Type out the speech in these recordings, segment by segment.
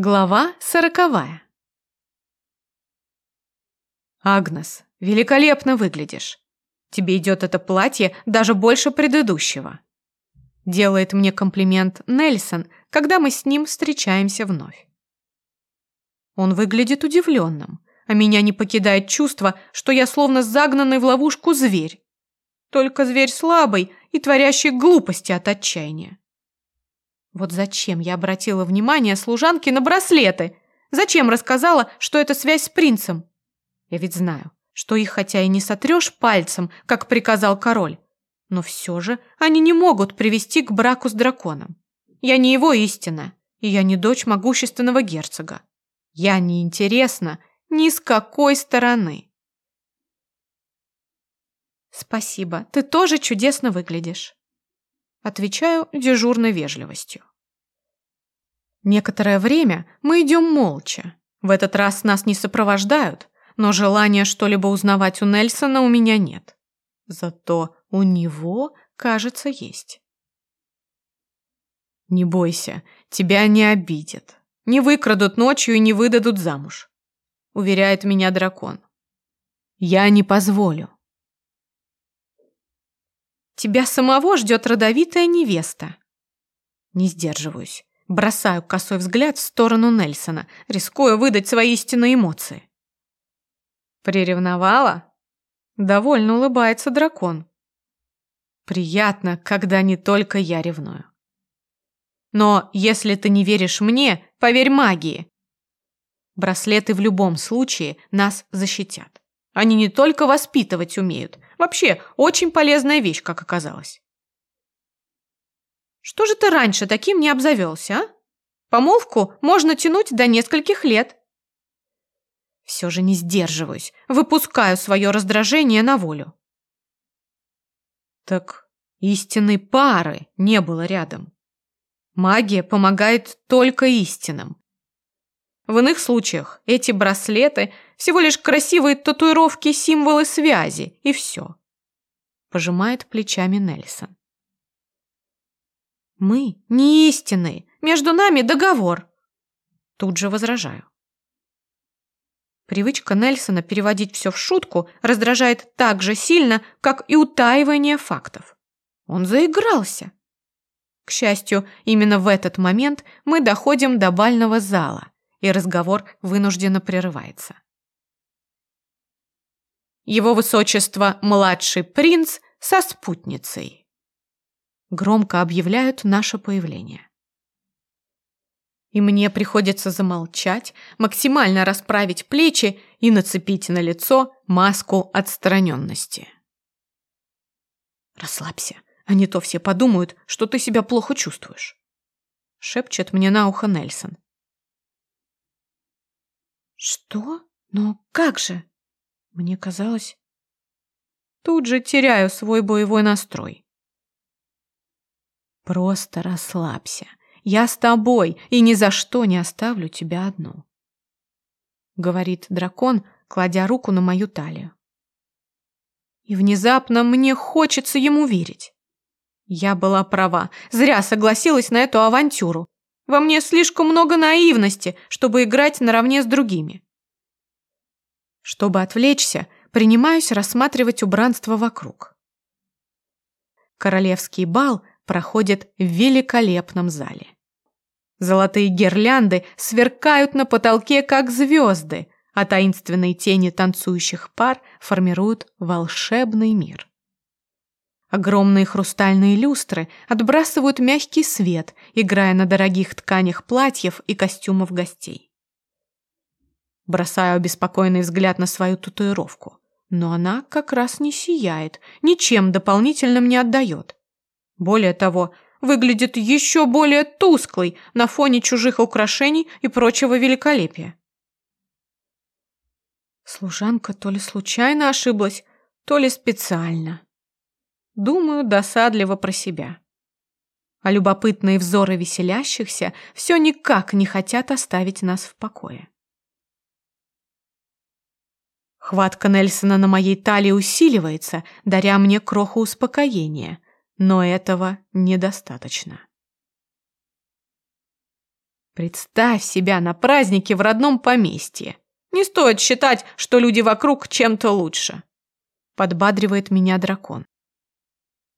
Глава сороковая. Агнес, великолепно выглядишь. Тебе идет это платье даже больше предыдущего. Делает мне комплимент Нельсон, когда мы с ним встречаемся вновь. Он выглядит удивленным, а меня не покидает чувство, что я словно загнанный в ловушку зверь. Только зверь слабый и творящий глупости от отчаяния. Вот зачем я обратила внимание служанки на браслеты? Зачем рассказала, что это связь с принцем? Я ведь знаю, что их хотя и не сотрешь пальцем, как приказал король, но все же они не могут привести к браку с драконом. Я не его истина, и я не дочь могущественного герцога. Я не интересна ни с какой стороны. Спасибо, ты тоже чудесно выглядишь. Отвечаю дежурной вежливостью. Некоторое время мы идем молча. В этот раз нас не сопровождают, но желания что-либо узнавать у Нельсона у меня нет. Зато у него, кажется, есть. Не бойся, тебя не обидят. Не выкрадут ночью и не выдадут замуж, уверяет меня дракон. Я не позволю. Тебя самого ждет родовитая невеста. Не сдерживаюсь. Бросаю косой взгляд в сторону Нельсона, рискуя выдать свои истинные эмоции. Приревновала? Довольно улыбается дракон. Приятно, когда не только я ревную. Но если ты не веришь мне, поверь магии. Браслеты в любом случае нас защитят. Они не только воспитывать умеют, Вообще, очень полезная вещь, как оказалось. Что же ты раньше таким не обзавелся, а? Помолвку можно тянуть до нескольких лет. Все же не сдерживаюсь, выпускаю свое раздражение на волю. Так истинной пары не было рядом. Магия помогает только истинным. В иных случаях эти браслеты всего лишь красивые татуировки, символы связи, и все. Пожимает плечами Нельсон. Мы не истинные, между нами договор. Тут же возражаю. Привычка Нельсона переводить все в шутку раздражает так же сильно, как и утаивание фактов. Он заигрался. К счастью, именно в этот момент мы доходим до бального зала – и разговор вынужденно прерывается. Его высочество младший принц со спутницей. Громко объявляют наше появление. И мне приходится замолчать, максимально расправить плечи и нацепить на лицо маску отстраненности. «Расслабься, а не то все подумают, что ты себя плохо чувствуешь», шепчет мне на ухо Нельсон. Что? Но как же? Мне казалось... Тут же теряю свой боевой настрой. Просто расслабься. Я с тобой и ни за что не оставлю тебя одну. Говорит дракон, кладя руку на мою талию. И внезапно мне хочется ему верить. Я была права, зря согласилась на эту авантюру. Во мне слишком много наивности, чтобы играть наравне с другими. Чтобы отвлечься, принимаюсь рассматривать убранство вокруг. Королевский бал проходит в великолепном зале. Золотые гирлянды сверкают на потолке, как звезды, а таинственные тени танцующих пар формируют волшебный мир. Огромные хрустальные люстры отбрасывают мягкий свет, играя на дорогих тканях платьев и костюмов гостей. Бросаю обеспокоенный взгляд на свою татуировку, но она как раз не сияет, ничем дополнительным не отдает. Более того, выглядит еще более тусклой на фоне чужих украшений и прочего великолепия. Служанка то ли случайно ошиблась, то ли специально. Думаю досадливо про себя. А любопытные взоры веселящихся все никак не хотят оставить нас в покое. Хватка Нельсона на моей талии усиливается, даря мне кроху успокоения, но этого недостаточно. Представь себя на празднике в родном поместье. Не стоит считать, что люди вокруг чем-то лучше. Подбадривает меня дракон.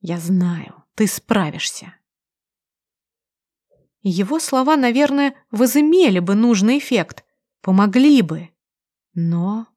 Я знаю, ты справишься. Его слова, наверное, возымели бы нужный эффект, помогли бы. Но